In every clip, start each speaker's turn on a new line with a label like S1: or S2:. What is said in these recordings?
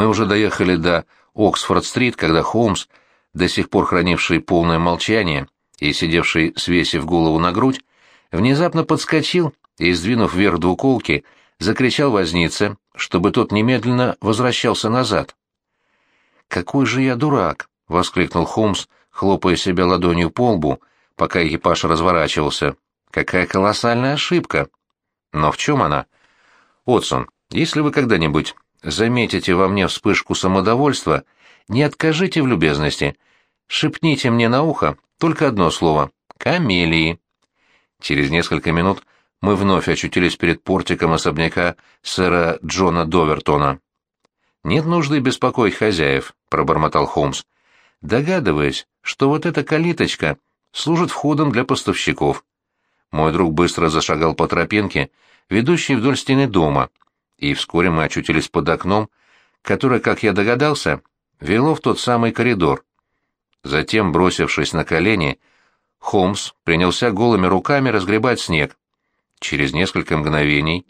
S1: Мы уже доехали до Оксфорд-стрит, когда Холмс, до сих пор хранивший полное молчание и сидевший, свесив голову на грудь, внезапно подскочил и, сдвинув вверх двуколки, закричал вознице, чтобы тот немедленно возвращался назад. «Какой же я дурак!» — воскликнул Холмс, хлопая себя ладонью по лбу, пока экипаж разворачивался. «Какая колоссальная ошибка!» «Но в чем она?» «Отсон, если вы когда-нибудь заметите во мне вспышку самодовольства, не откажите в любезности. Шепните мне на ухо только одно слово — «камелии». Через несколько минут мы вновь очутились перед портиком особняка сэра Джона Довертона. «Нет нужды беспокоить хозяев», — пробормотал Холмс. «Догадываясь, что вот эта калиточка служит входом для поставщиков». Мой друг быстро зашагал по тропинке, ведущей вдоль стены дома, и вскоре мы очутились под окном, которое, как я догадался, вело в тот самый коридор. Затем, бросившись на колени, Холмс принялся голыми руками разгребать снег. Через несколько мгновений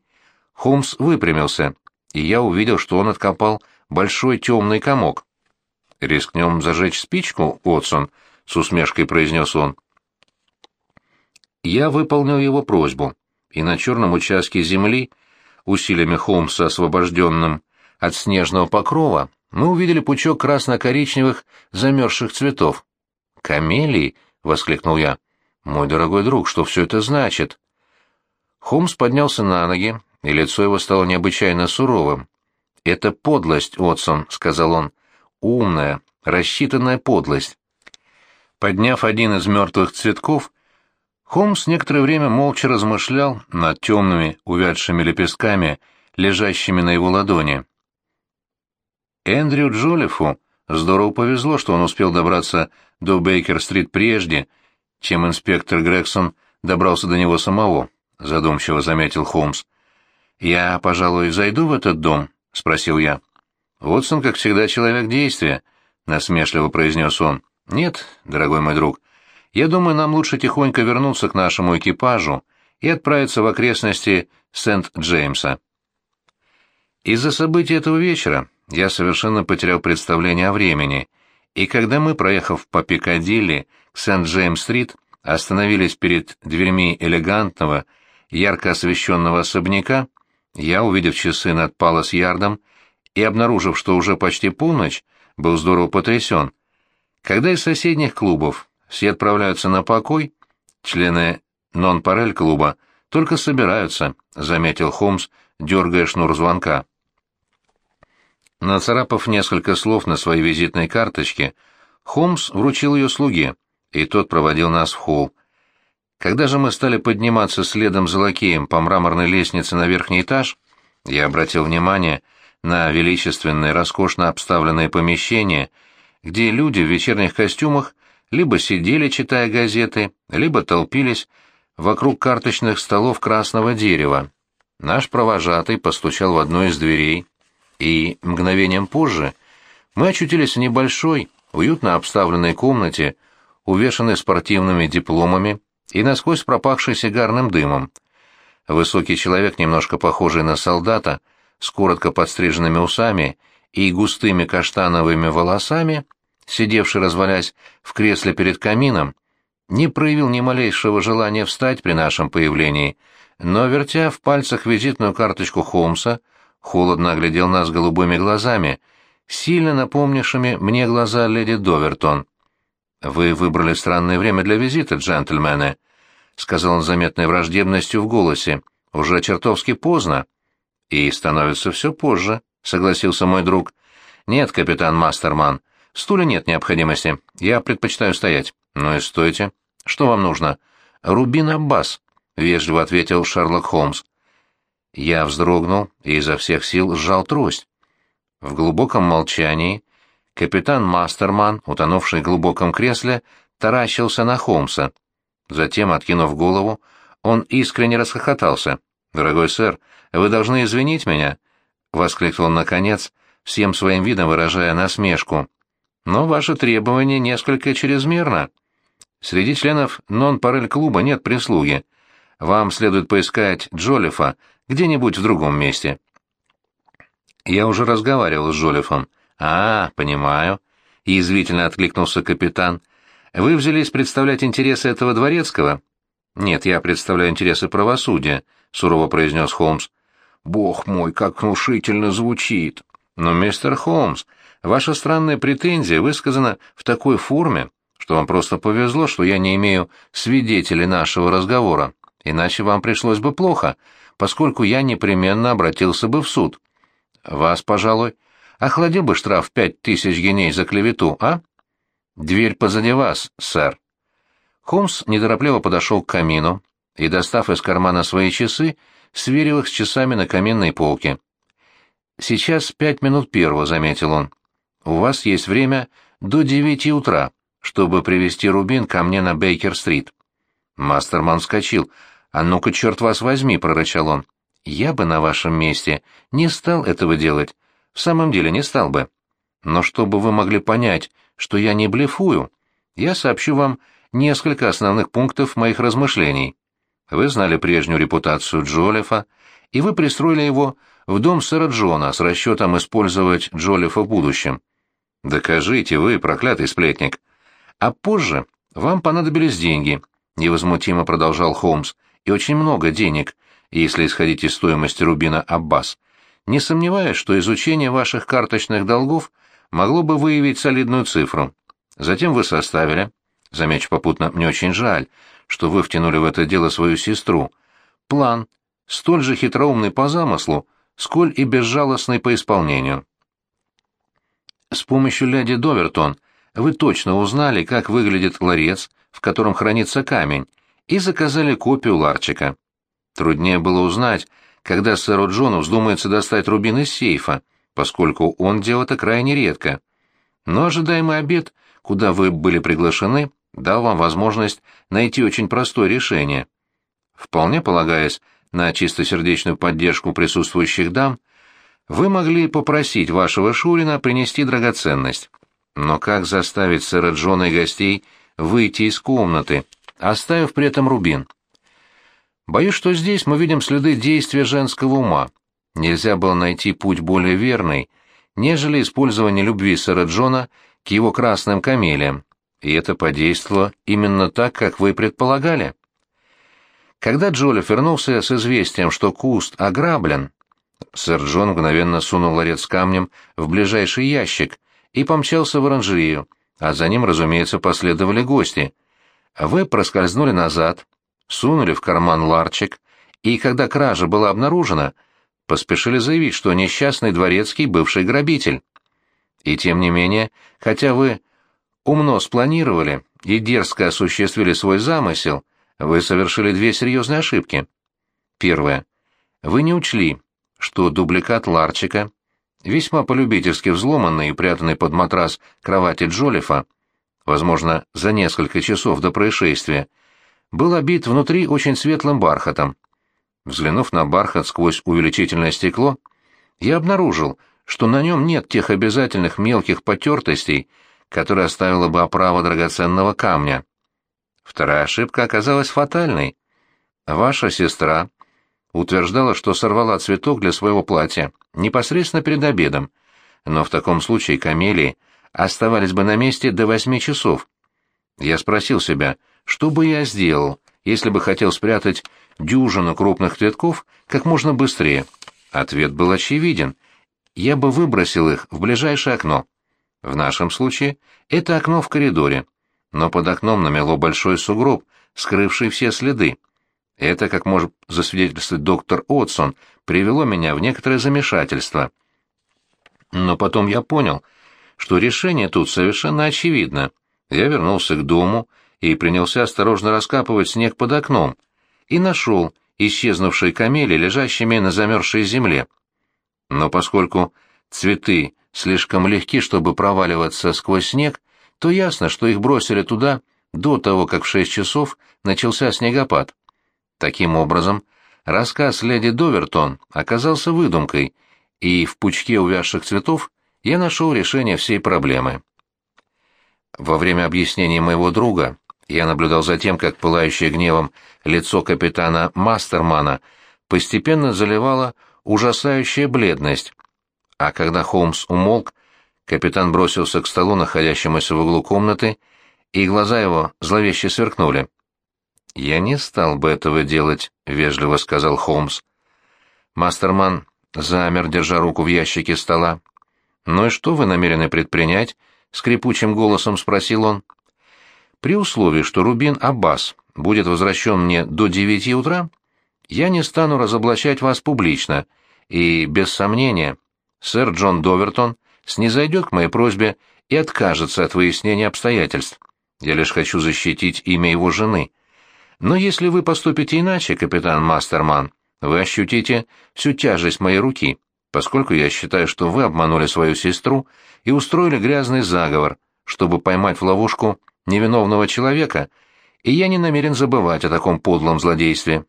S1: Холмс выпрямился, и я увидел, что он откопал большой темный комок. «Рискнем зажечь спичку, Отсон?» — с усмешкой произнес он. Я выполнил его просьбу, и на черном участке земли, усилиями Холмса освобожденным от снежного покрова, мы увидели пучок красно-коричневых замерзших цветов. «Камелии?» — воскликнул я. «Мой дорогой друг, что все это значит?» Холмс поднялся на ноги, и лицо его стало необычайно суровым. «Это подлость, Отсон», — сказал он. «Умная, рассчитанная подлость». Подняв один из мертвых цветков, Холмс некоторое время молча размышлял над темными, увядшими лепестками, лежащими на его ладони. Эндрю Джолифу здорово повезло, что он успел добраться до Бейкер-стрит прежде, чем инспектор Грегсон добрался до него самого задумчиво заметил Холмс. «Я, пожалуй, зайду в этот дом?» — спросил я. «Вотсон, как всегда, человек действия», — насмешливо произнес он. «Нет, дорогой мой друг, я думаю, нам лучше тихонько вернуться к нашему экипажу и отправиться в окрестности Сент-Джеймса». Из-за событий этого вечера я совершенно потерял представление о времени, и когда мы, проехав по Пикадилли к Сент-Джеймс-стрит, остановились перед дверьми элегантного, ярко освещенного особняка, я, увидев часы над Палас-Ярдом и обнаружив, что уже почти полночь, был здорово потрясен. Когда из соседних клубов все отправляются на покой, члены нон-парель-клуба только собираются, — заметил Холмс, дергая шнур звонка. Нацарапав несколько слов на своей визитной карточке, Холмс вручил ее слуге, и тот проводил нас в холл. Когда же мы стали подниматься следом за лакеем по мраморной лестнице на верхний этаж, я обратил внимание на величественные, роскошно обставленные помещения, где люди в вечерних костюмах либо сидели, читая газеты, либо толпились вокруг карточных столов красного дерева. Наш провожатый постучал в одну из дверей, и мгновением позже мы очутились в небольшой, уютно обставленной комнате, увешанной спортивными дипломами и насквозь пропахший сигарным дымом. Высокий человек, немножко похожий на солдата, с коротко подстриженными усами и густыми каштановыми волосами, сидевший, развалясь в кресле перед камином, не проявил ни малейшего желания встать при нашем появлении, но, вертя в пальцах визитную карточку Холмса, холодно оглядел нас голубыми глазами, сильно напомнившими мне глаза леди Довертон. «Вы выбрали странное время для визита, джентльмены», — сказал он заметной враждебностью в голосе. «Уже чертовски поздно». «И становится все позже», — согласился мой друг. «Нет, капитан Мастерман, в стуле нет необходимости. Я предпочитаю стоять». «Ну и стойте. Что вам нужно?» «Рубин Аббас», — вежливо ответил Шерлок Холмс. Я вздрогнул и изо всех сил сжал трость. В глубоком молчании Капитан Мастерман, утонувший в глубоком кресле, таращился на Холмса. Затем, откинув голову, он искренне расхохотался. «Дорогой сэр, вы должны извинить меня», — воскликнул он наконец, всем своим видом выражая насмешку. «Но ваше требование несколько чрезмерно. Среди членов нон-парель-клуба нет прислуги. Вам следует поискать Джолифа где-нибудь в другом месте». Я уже разговаривал с Жолефом. А, понимаю. Язвительно откликнулся капитан. Вы взялись представлять интересы этого дворецкого? Нет, я представляю интересы правосудия, сурово произнес Холмс. Бог мой, как внушительно звучит. Но, мистер Холмс, ваша странная претензия высказана в такой форме, что вам просто повезло, что я не имею свидетелей нашего разговора, иначе вам пришлось бы плохо, поскольку я непременно обратился бы в суд. Вас, пожалуй, охладил бы штраф пять тысяч геней за клевету, а? Дверь позади вас, сэр. Холмс неторопливо подошел к камину и, достав из кармана свои часы, сверил их с часами на каминной полке. «Сейчас пять минут первого», — заметил он. «У вас есть время до девяти утра, чтобы привести Рубин ко мне на Бейкер-стрит». Мастерман вскочил. «А ну-ка, черт вас возьми!» — прорычал он. «Я бы на вашем месте не стал этого делать. В самом деле не стал бы. Но чтобы вы могли понять, что я не блефую, я сообщу вам несколько основных пунктов моих размышлений. Вы знали прежнюю репутацию Джолифа, и вы пристроили его в дом сэра Джона с расчетом использовать Джолифа в будущем. Докажите вы, проклятый сплетник. А позже вам понадобились деньги, невозмутимо продолжал Холмс, и очень много денег, если исходить из стоимости рубина Аббас. Не сомневаюсь, что изучение ваших карточных долгов могло бы выявить солидную цифру. Затем вы составили, замечу попутно, мне очень жаль, что вы втянули в это дело свою сестру, план, столь же хитроумный по замыслу, сколь и безжалостный по исполнению. С помощью леди Довертон вы точно узнали, как выглядит ларец, в котором хранится камень, и заказали копию ларчика. Труднее было узнать, когда сэру Джону вздумается достать рубин из сейфа, поскольку он делал это крайне редко. Но ожидаемый обед, куда вы были приглашены, дал вам возможность найти очень простое решение. Вполне полагаясь на чистосердечную поддержку присутствующих дам, вы могли попросить вашего Шурина принести драгоценность. Но как заставить сэра Джона и гостей выйти из комнаты, оставив при этом рубин? Боюсь, что здесь мы видим следы действия женского ума. Нельзя было найти путь более верный, нежели использование любви сэра Джона к его красным камелиям, и это подействовало именно так, как вы предполагали. Когда Джолиф вернулся с известием, что куст ограблен, сэр Джон мгновенно сунул ларец камнем в ближайший ящик и помчался в оранжерею, а за ним, разумеется, последовали гости. Вы проскользнули назад, сунули в карман ларчик, и когда кража была обнаружена, поспешили заявить, что несчастный дворецкий бывший грабитель. И тем не менее, хотя вы умно спланировали и дерзко осуществили свой замысел, вы совершили две серьезные ошибки. Первое. Вы не учли, что дубликат ларчика, весьма полюбительски взломанный и прятанный под матрас кровати Джолифа, возможно, за несколько часов до происшествия, был обит внутри очень светлым бархатом. Взглянув на бархат сквозь увеличительное стекло, я обнаружил, что на нем нет тех обязательных мелких потертостей, которые оставила бы оправа драгоценного камня. Вторая ошибка оказалась фатальной. Ваша сестра утверждала, что сорвала цветок для своего платья непосредственно перед обедом, но в таком случае камелии оставались бы на месте до восьми часов. Я спросил себя, что бы я сделал, если бы хотел спрятать дюжину крупных цветков как можно быстрее? Ответ был очевиден. Я бы выбросил их в ближайшее окно. В нашем случае это окно в коридоре, но под окном намело большой сугроб, скрывший все следы. Это, как может засвидетельствовать доктор Отсон, привело меня в некоторое замешательство. Но потом я понял, что решение тут совершенно очевидно. Я вернулся к дому и принялся осторожно раскапывать снег под окном, и нашел исчезнувшие камели, лежащими на замерзшей земле. Но поскольку цветы слишком легки, чтобы проваливаться сквозь снег, то ясно, что их бросили туда до того, как в шесть часов начался снегопад. Таким образом, рассказ леди Довертон оказался выдумкой, и в пучке увязших цветов я нашел решение всей проблемы. Во время объяснений моего друга я наблюдал за тем, как пылающее гневом лицо капитана Мастермана постепенно заливала ужасающая бледность, А когда Холмс умолк, капитан бросился к столу, находящемуся в углу комнаты, и глаза его зловеще сверкнули. «Я не стал бы этого делать», — вежливо сказал Холмс. Мастерман замер, держа руку в ящике стола. «Ну и что вы намерены предпринять?» — скрипучим голосом спросил он. «При условии, что Рубин Аббас будет возвращен мне до девяти утра, я не стану разоблачать вас публично, и, без сомнения, сэр Джон Довертон снизойдет к моей просьбе и откажется от выяснения обстоятельств. Я лишь хочу защитить имя его жены. Но если вы поступите иначе, капитан Мастерман, вы ощутите всю тяжесть моей руки, поскольку я считаю, что вы обманули свою сестру и устроили грязный заговор, чтобы поймать в ловушку невиновного человека, и я не намерен забывать о таком подлом злодействе.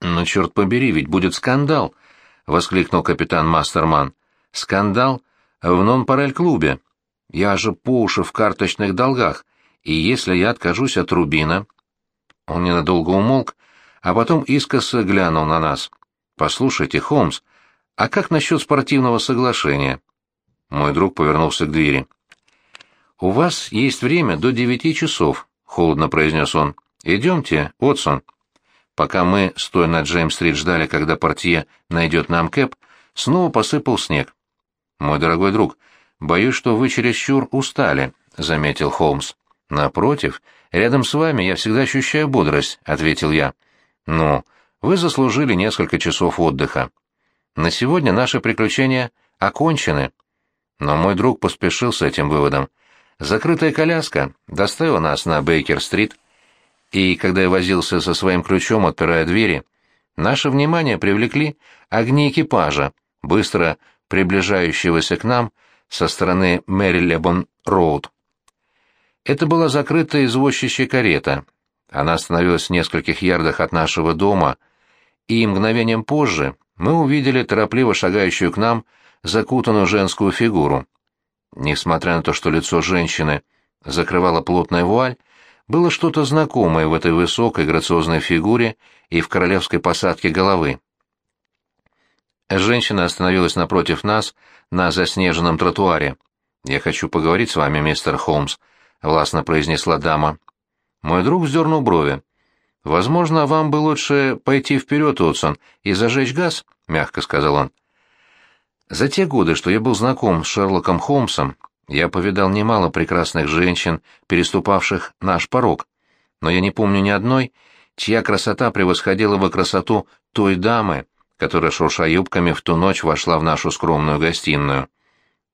S1: «Но черт побери, ведь будет скандал!» — воскликнул капитан Мастерман. «Скандал в нон-парель-клубе. Я же по уши в карточных долгах, и если я откажусь от Рубина...» Он ненадолго умолк, а потом искоса глянул на нас. «Послушайте, Холмс, а как насчет спортивного соглашения?» Мой друг повернулся к двери. «У вас есть время до девяти часов», — холодно произнес он. «Идемте, Отсон». Пока мы, стоя на Джеймс-стрит, ждали, когда портье найдет нам кэп, снова посыпал снег. «Мой дорогой друг, боюсь, что вы чересчур устали», — заметил Холмс. «Напротив, рядом с вами я всегда ощущаю бодрость», — ответил я. «Ну, вы заслужили несколько часов отдыха. На сегодня наши приключения окончены». Но мой друг поспешил с этим выводом. Закрытая коляска доставила нас на Бейкер-стрит, и когда я возился со своим ключом, отпирая двери, наше внимание привлекли огни экипажа, быстро приближающегося к нам со стороны Мэрилебон-Роуд. Это была закрытая извозчищая карета. Она остановилась в нескольких ярдах от нашего дома, и мгновением позже мы увидели торопливо шагающую к нам закутанную женскую фигуру. Несмотря на то, что лицо женщины закрывала плотная вуаль, было что-то знакомое в этой высокой грациозной фигуре и в королевской посадке головы. Женщина остановилась напротив нас на заснеженном тротуаре. «Я хочу поговорить с вами, мистер Холмс», — властно произнесла дама. Мой друг вздернул брови. «Возможно, вам бы лучше пойти вперед, Отсон, и зажечь газ», — мягко сказал он. За те годы, что я был знаком с Шерлоком Холмсом, я повидал немало прекрасных женщин, переступавших наш порог, но я не помню ни одной, чья красота превосходила бы красоту той дамы, которая, шурша юбками, в ту ночь вошла в нашу скромную гостиную.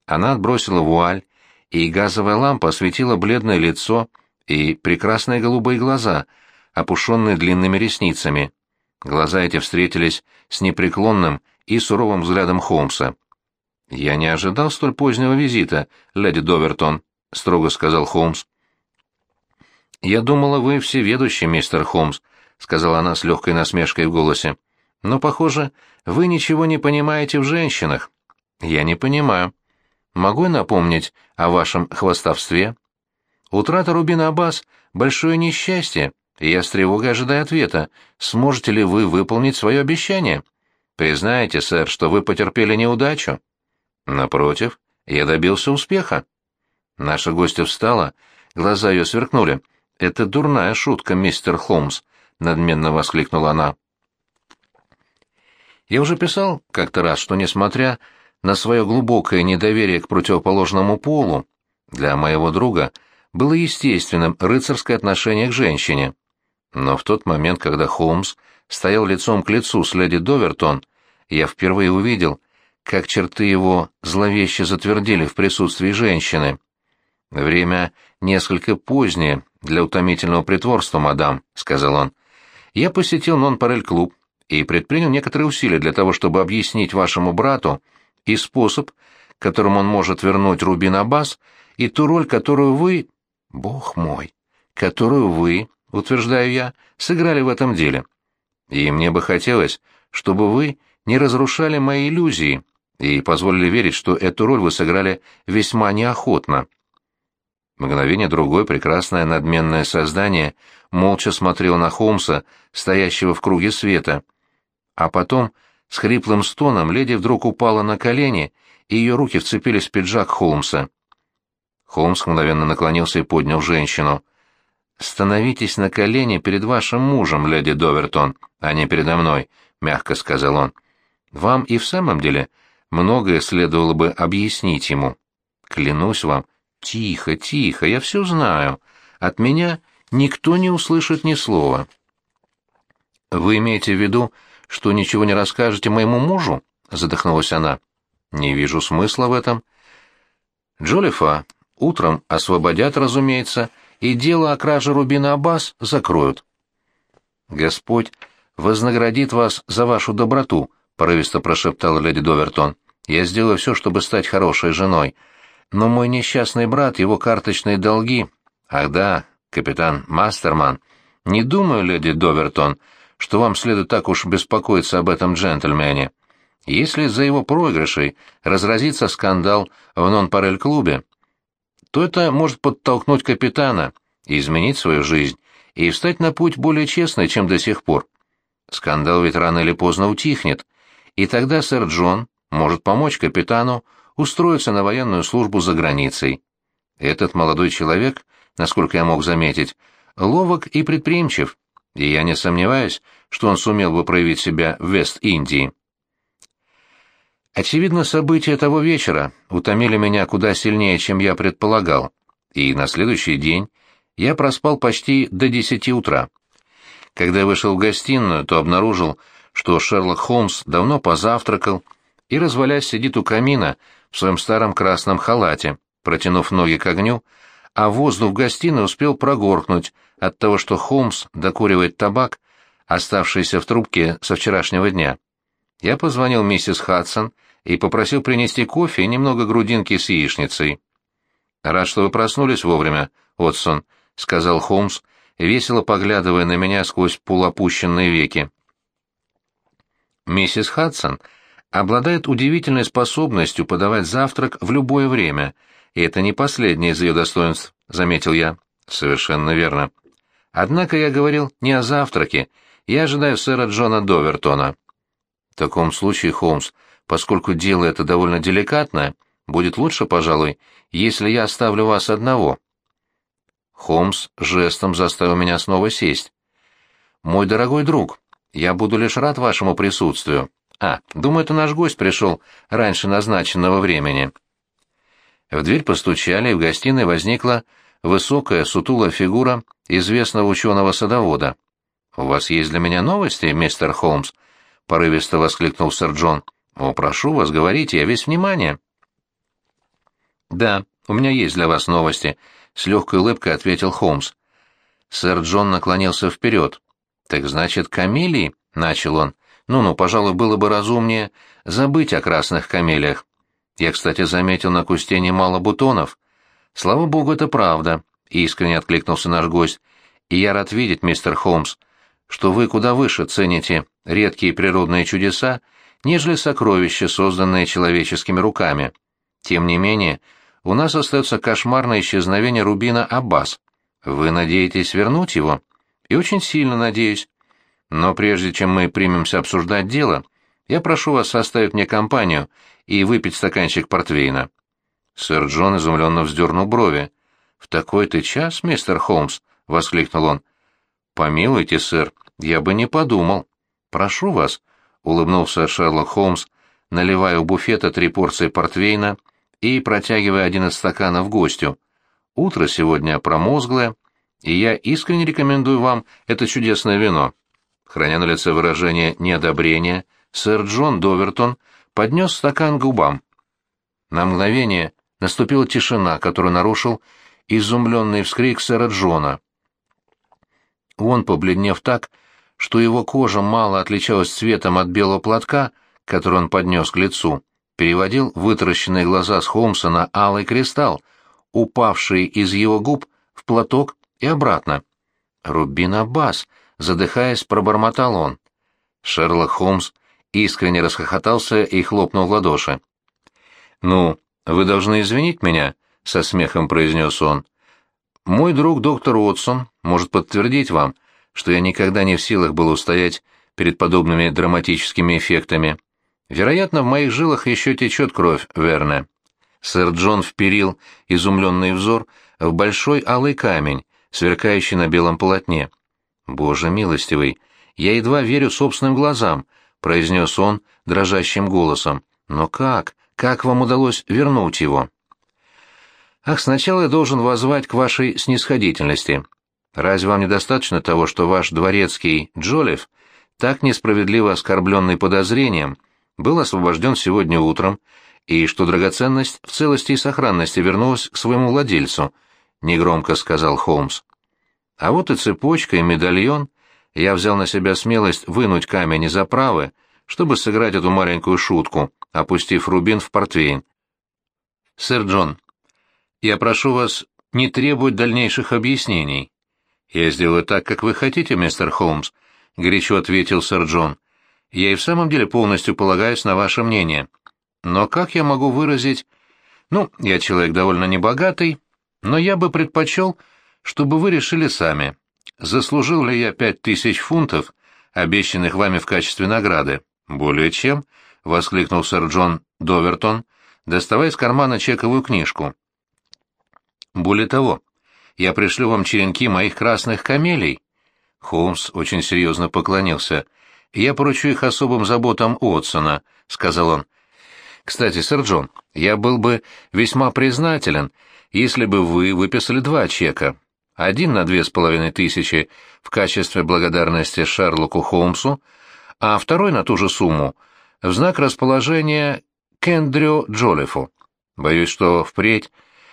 S1: Она отбросила вуаль, и газовая лампа осветила бледное лицо и прекрасные голубые глаза, опушенные длинными ресницами. Глаза эти встретились с непреклонным и суровым взглядом Холмса. «Я не ожидал столь позднего визита, леди Довертон», — строго сказал Холмс. «Я думала, вы всеведущий, мистер Холмс», — сказала она с легкой насмешкой в голосе. «Но, похоже, вы ничего не понимаете в женщинах». «Я не понимаю. Могу я напомнить о вашем хвостовстве?» «Утрата Рубина Аббас — большое несчастье, и я с тревогой ожидаю ответа. Сможете ли вы выполнить свое обещание? Признайте, сэр, что вы потерпели неудачу». Напротив, я добился успеха. Наша гостья встала, глаза ее сверкнули. «Это дурная шутка, мистер Холмс», — надменно воскликнула она. Я уже писал как-то раз, что, несмотря на свое глубокое недоверие к противоположному полу, для моего друга было естественным рыцарское отношение к женщине. Но в тот момент, когда Холмс стоял лицом к лицу с леди Довертон, я впервые увидел, как черты его зловеще затвердили в присутствии женщины. «Время несколько позднее для утомительного притворства, мадам», — сказал он. «Я посетил нон-парель-клуб и предпринял некоторые усилия для того, чтобы объяснить вашему брату и способ, которым он может вернуть Рубин Аббас, и ту роль, которую вы, бог мой, которую вы, утверждаю я, сыграли в этом деле. И мне бы хотелось, чтобы вы не разрушали мои иллюзии, и позволили верить, что эту роль вы сыграли весьма неохотно. Мгновение другое прекрасное надменное создание молча смотрело на Холмса, стоящего в круге света, а потом С хриплым стоном леди вдруг упала на колени, и ее руки вцепились в пиджак Холмса. Холмс мгновенно наклонился и поднял женщину. «Становитесь на колени перед вашим мужем, леди Довертон, а не передо мной», — мягко сказал он. «Вам и в самом деле многое следовало бы объяснить ему. Клянусь вам, тихо, тихо, я все знаю. От меня никто не услышит ни слова». «Вы имеете в виду, что ничего не расскажете моему мужу?» — задохнулась она. «Не вижу смысла в этом». «Джолифа утром освободят, разумеется, и дело о краже Рубина Аббас закроют». «Господь вознаградит вас за вашу доброту», — порывисто прошептала леди Довертон. «Я сделаю все, чтобы стать хорошей женой. Но мой несчастный брат, его карточные долги...» «Ах да, капитан Мастерман. Не думаю, леди Довертон, что вам следует так уж беспокоиться об этом джентльмене. Если за его проигрышей разразится скандал в нон-парель-клубе, то это может подтолкнуть капитана, изменить свою жизнь и встать на путь более честный, чем до сих пор. Скандал ведь рано или поздно утихнет, и тогда сэр Джон может помочь капитану устроиться на военную службу за границей. Этот молодой человек, насколько я мог заметить, ловок и предприимчив, и я не сомневаюсь, что он сумел бы проявить себя в Вест-Индии. Очевидно, события того вечера утомили меня куда сильнее, чем я предполагал, и на следующий день я проспал почти до десяти утра. Когда я вышел в гостиную, то обнаружил, что Шерлок Холмс давно позавтракал и, развалясь, сидит у камина в своем старом красном халате, протянув ноги к огню, а воздух в гостиной успел прогоркнуть от того, что Холмс докуривает табак, оставшийся в трубке со вчерашнего дня. Я позвонил миссис Хадсон и попросил принести кофе и немного грудинки с яичницей. «Рад, что вы проснулись вовремя, Отсон», — сказал Холмс, весело поглядывая на меня сквозь полуопущенные веки. Миссис Хадсон обладает удивительной способностью подавать завтрак в любое время, и это не последнее из ее достоинств, — заметил я. Совершенно верно. Однако я говорил не о завтраке, я ожидаю сэра Джона Довертона. В таком случае, Холмс, поскольку дело это довольно деликатное, будет лучше, пожалуй, если я оставлю вас одного. Холмс жестом заставил меня снова сесть. «Мой дорогой друг, я буду лишь рад вашему присутствию. А, думаю, это наш гость пришел раньше назначенного времени». В дверь постучали, и в гостиной возникла высокая, сутулая фигура известного ученого-садовода. «У вас есть для меня новости, мистер Холмс?» — порывисто воскликнул сэр Джон. «О, прошу вас, говорите, я весь внимание». «Да, у меня есть для вас новости», — с легкой улыбкой ответил Холмс. Сэр Джон наклонился вперед. «Так значит, камелии?» — начал он. «Ну-ну, пожалуй, было бы разумнее забыть о красных камелиях. Я, кстати, заметил на кусте немало бутонов. Слава богу, это правда», — искренне откликнулся наш гость. «И я рад видеть, мистер Холмс, что вы куда выше цените редкие природные чудеса, нежели сокровища, созданные человеческими руками. Тем не менее, у нас остается кошмарное исчезновение Рубина Аббас. Вы надеетесь вернуть его? И очень сильно надеюсь. Но прежде чем мы примемся обсуждать дело, я прошу вас составить мне компанию и выпить стаканчик портвейна». Сэр Джон изумленно вздернул брови. «В такой-то час, мистер Холмс?» — воскликнул он. «Помилуйте, сэр, я бы не подумал. Прошу вас», — улыбнулся Шерлок Холмс, наливая у буфета три порции портвейна и протягивая один из стаканов гостю. «Утро сегодня промозглое, и я искренне рекомендую вам это чудесное вино». Храня на лице выражение неодобрения, сэр Джон Довертон поднес стакан к губам. На мгновение наступила тишина, которую нарушил изумленный вскрик сэра Джона. Он, побледнев так, что его кожа мало отличалась цветом от белого платка, который он поднес к лицу, переводил вытаращенные глаза с Холмса на алый кристалл, упавший из его губ в платок и обратно. «Рубин Аббас!» — задыхаясь, пробормотал он. Шерлок Холмс искренне расхохотался и хлопнул в ладоши. «Ну, вы должны извинить меня», — со смехом произнес он. «Мой друг доктор Уотсон может подтвердить вам, что я никогда не в силах был устоять перед подобными драматическими эффектами. Вероятно, в моих жилах еще течет кровь, Верне. Сэр Джон вперил изумленный взор в большой алый камень, сверкающий на белом полотне. «Боже милостивый, я едва верю собственным глазам», — произнес он дрожащим голосом. «Но как? Как вам удалось вернуть его?» «Ах, сначала я должен воззвать к вашей снисходительности. Разве вам недостаточно того, что ваш дворецкий Джолев, так несправедливо оскорбленный подозрением, был освобожден сегодня утром, и что драгоценность в целости и сохранности вернулась к своему владельцу?» — негромко сказал Холмс. «А вот и цепочка, и медальон. Я взял на себя смелость вынуть камень из оправы, чтобы сыграть эту маленькую шутку, опустив рубин в портвейн. Сэр Джон, я прошу вас не требовать дальнейших объяснений. Я сделаю так, как вы хотите, мистер Холмс, — горячо ответил сэр Джон. Я и в самом деле полностью полагаюсь на ваше мнение. Но как я могу выразить... Ну, я человек довольно небогатый, но я бы предпочел, чтобы вы решили сами, заслужил ли я пять тысяч фунтов, обещанных вами в качестве награды. «Более чем», — воскликнул сэр Джон Довертон, доставая из кармана чековую книжку. «Более того, я пришлю вам черенки моих красных камелий». Холмс очень серьезно поклонился. «Я поручу их особым заботам Уотсона», — сказал он. «Кстати, сэр Джон, я был бы весьма признателен, если бы вы выписали два чека. Один на две с половиной тысячи в качестве благодарности Шерлоку Холмсу, а второй на ту же сумму в знак расположения к Эндрю Джолифу. Боюсь, что впредь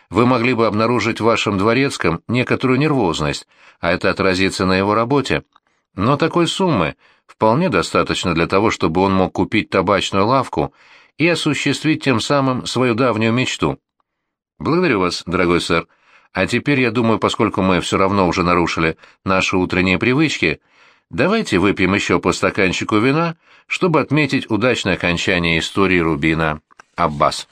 S1: вы могли бы обнаружить в вашем дворецком некоторую нервозность, а это отразится на его работе. Но такой суммы вполне достаточно для того, чтобы он мог купить табачную лавку и осуществить тем самым свою давнюю мечту. Благодарю вас, дорогой сэр. А теперь, я думаю, поскольку мы все равно уже нарушили наши утренние привычки, Давайте выпьем еще по стаканчику вина, чтобы отметить удачное окончание истории Рубина. Аббас.